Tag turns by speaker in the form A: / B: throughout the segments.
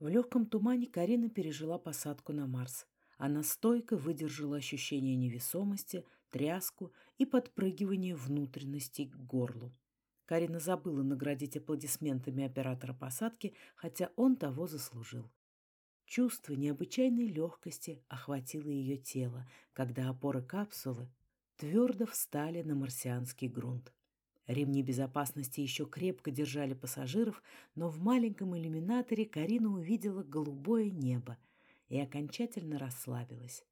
A: В легком тумане Карина пережила посадку на Марс. Она стойко выдержала ощущение невесомости, тряску и подпрыгивание внутренностей к горлу. Карина забыла наградить аплодисментами оператора посадки, хотя он того заслужил. Чувство необычайной легкости охватило ее тело, когда опоры капсулы твердо встали на марсианский грунт. Ремни безопасности еще крепко держали пассажиров, но в маленьком иллюминаторе Карина увидела голубое небо и окончательно расслабилась.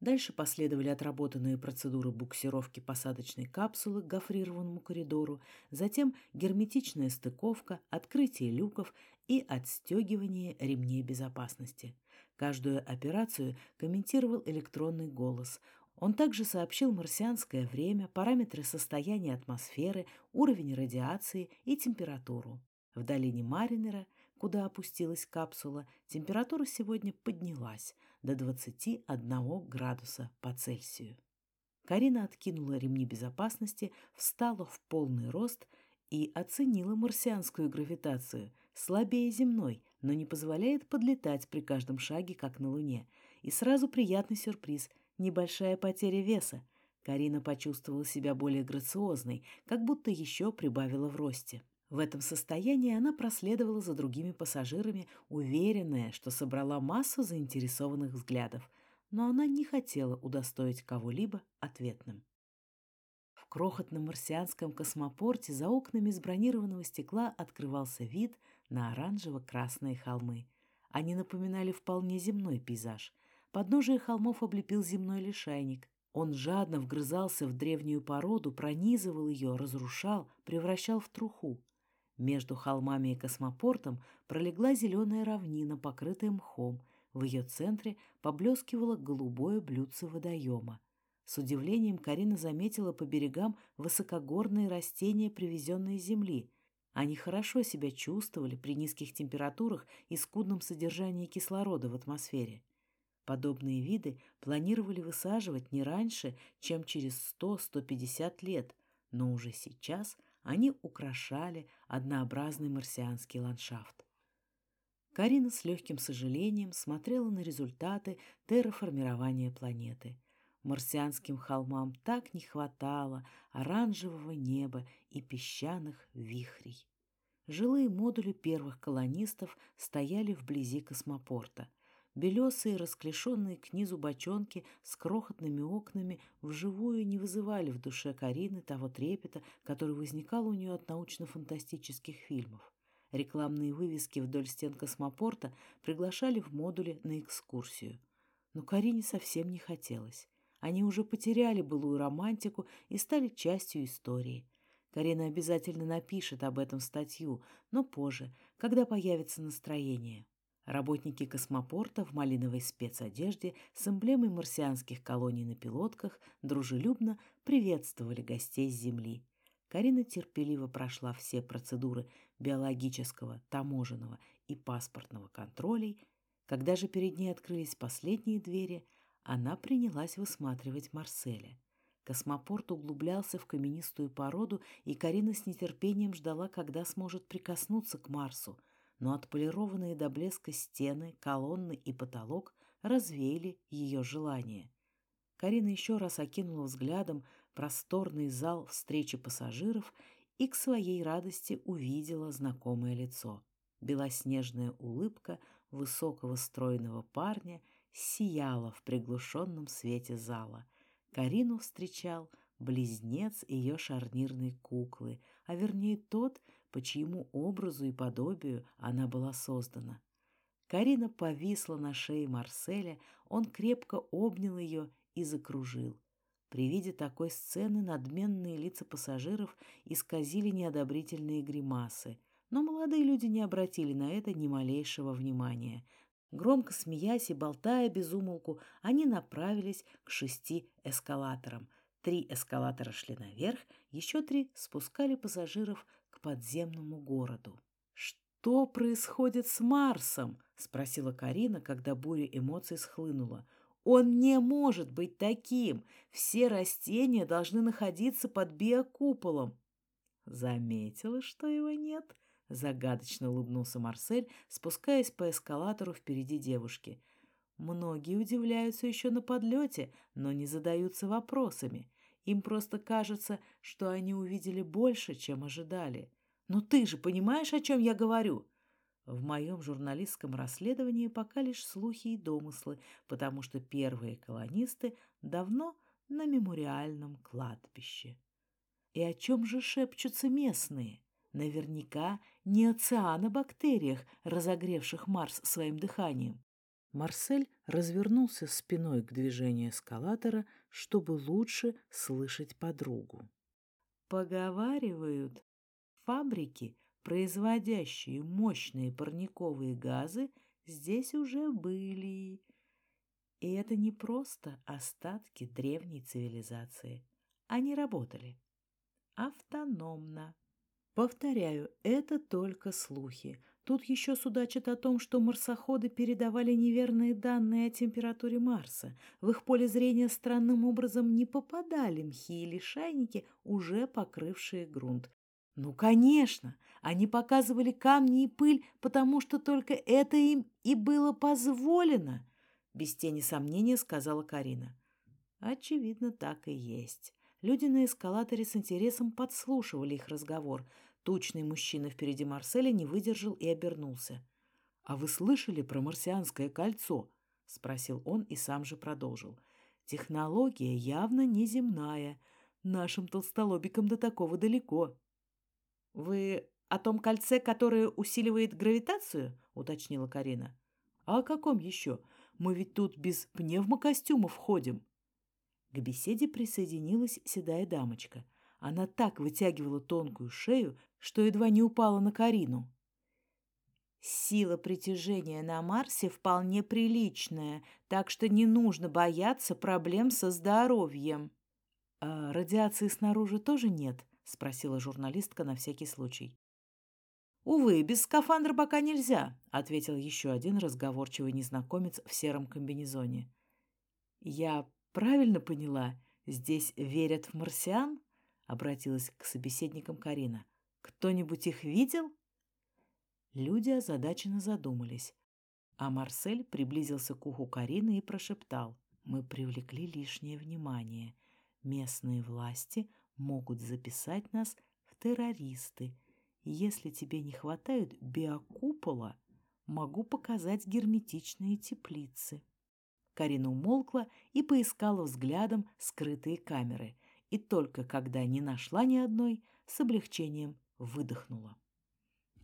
A: Дальше последовали отработанные процедуры буксировки посадочной капсулы к гофрированному коридору, затем герметичная стыковка, открытие люков и отстегивание ремней безопасности. Каждую операцию комментировал электронный голос. Он также сообщил марсианское время, параметры состояния атмосферы, уровень радиации и температуру. В долине Маринера, куда опустилась капсула, температура сегодня поднялась до 21 градуса по Цельсию. Карина откинула ремни безопасности, встала в полный рост и оценила марсианскую гравитацию, слабее земной, но не позволяет подлетать при каждом шаге, как на Луне. И сразу приятный сюрприз – Небольшая потеря веса. Карина почувствовала себя более грациозной, как будто еще прибавила в росте. В этом состоянии она проследовала за другими пассажирами, уверенная, что собрала массу заинтересованных взглядов, но она не хотела удостоить кого-либо ответным. В крохотном марсианском космопорте за окнами из бронированного стекла открывался вид на оранжево-красные холмы. Они напоминали вполне земной пейзаж – Подножие холмов облепил земной лишайник. Он жадно вгрызался в древнюю породу, пронизывал ее, разрушал, превращал в труху. Между холмами и космопортом пролегла зеленая равнина, покрытая мхом. В ее центре поблескивало голубое блюдце водоема. С удивлением Карина заметила по берегам высокогорные растения, привезенные с земли. Они хорошо себя чувствовали при низких температурах и скудном содержании кислорода в атмосфере. Подобные виды планировали высаживать не раньше, чем через 100-150 лет, но уже сейчас они украшали однообразный марсианский ландшафт. Карина с легким сожалением смотрела на результаты терраформирования планеты. Марсианским холмам так не хватало оранжевого неба и песчаных вихрей. Жилые модули первых колонистов стояли вблизи космопорта – Белесые, расклешенные к низу бочонки с крохотными окнами вживую не вызывали в душе Карины того трепета, который возникал у нее от научно-фантастических фильмов. Рекламные вывески вдоль стен космопорта приглашали в модуле на экскурсию. Но Карине совсем не хотелось. Они уже потеряли былую романтику и стали частью истории. Карина обязательно напишет об этом статью, но позже, когда появится настроение. Работники космопорта в малиновой спецодежде с эмблемой марсианских колоний на пилотках дружелюбно приветствовали гостей с Земли. Карина терпеливо прошла все процедуры биологического, таможенного и паспортного контролей. Когда же перед ней открылись последние двери, она принялась высматривать Марселя. Космопорт углублялся в каменистую породу, и Карина с нетерпением ждала, когда сможет прикоснуться к Марсу – но отполированные до блеска стены, колонны и потолок развеяли ее желание. Карина еще раз окинула взглядом просторный зал встречи пассажиров и к своей радости увидела знакомое лицо. Белоснежная улыбка высокого стройного парня сияла в приглушенном свете зала. Карину встречал близнец ее шарнирной куклы, а вернее тот, по чьему образу и подобию она была создана. Карина повисла на шее Марселя, он крепко обнял ее и закружил. При виде такой сцены надменные лица пассажиров исказили неодобрительные гримасы, но молодые люди не обратили на это ни малейшего внимания. Громко смеясь и болтая без умолку, они направились к шести эскалаторам. Три эскалатора шли наверх, еще три спускали пассажиров подземному городу. «Что происходит с Марсом?» — спросила Карина, когда буря эмоций схлынула. «Он не может быть таким! Все растения должны находиться под биокуполом!» «Заметила, что его нет?» — загадочно улыбнулся Марсель, спускаясь по эскалатору впереди девушки. «Многие удивляются еще на подлете, но не задаются вопросами. Им просто кажется, что они увидели больше, чем ожидали. Но ты же понимаешь, о чем я говорю?» В моем журналистском расследовании пока лишь слухи и домыслы, потому что первые колонисты давно на мемориальном кладбище. И о чем же шепчутся местные? Наверняка не о цианобактериях, разогревших Марс своим дыханием. Марсель развернулся спиной к движению эскалатора, чтобы лучше слышать подругу. Поговаривают, фабрики, производящие мощные парниковые газы, здесь уже были. И это не просто остатки древней цивилизации. Они работали автономно. Повторяю, это только слухи. Тут еще судачат о том, что марсоходы передавали неверные данные о температуре Марса. В их поле зрения странным образом не попадали мхи или шайники, уже покрывшие грунт. Ну, конечно, они показывали камни и пыль, потому что только это им и было позволено, без тени сомнения сказала Карина. Очевидно, так и есть. Люди на эскалаторе с интересом подслушивали их разговор – Тучный мужчина впереди Марселя не выдержал и обернулся. «А вы слышали про марсианское кольцо?» — спросил он и сам же продолжил. «Технология явно неземная. Нашим толстолобикам до такого далеко». «Вы о том кольце, которое усиливает гравитацию?» — уточнила Карина. «А о каком еще? Мы ведь тут без пневмокостюмов ходим». К беседе присоединилась седая дамочка. Она так вытягивала тонкую шею, что едва не упала на Карину. Сила притяжения на Марсе вполне приличная, так что не нужно бояться проблем со здоровьем. «А радиации снаружи тоже нет?» — спросила журналистка на всякий случай. «Увы, без скафандра пока нельзя», — ответил еще один разговорчивый незнакомец в сером комбинезоне. «Я правильно поняла, здесь верят в марсиан?» — обратилась к собеседникам Карина. Кто-нибудь их видел? Люди озадаченно задумались, а Марсель приблизился к уху Карины и прошептал. «Мы привлекли лишнее внимание. Местные власти могут записать нас в террористы. Если тебе не хватает биокупола, могу показать герметичные теплицы». Карина умолкла и поискала взглядом скрытые камеры, и только когда не нашла ни одной, с облегчением выдохнула.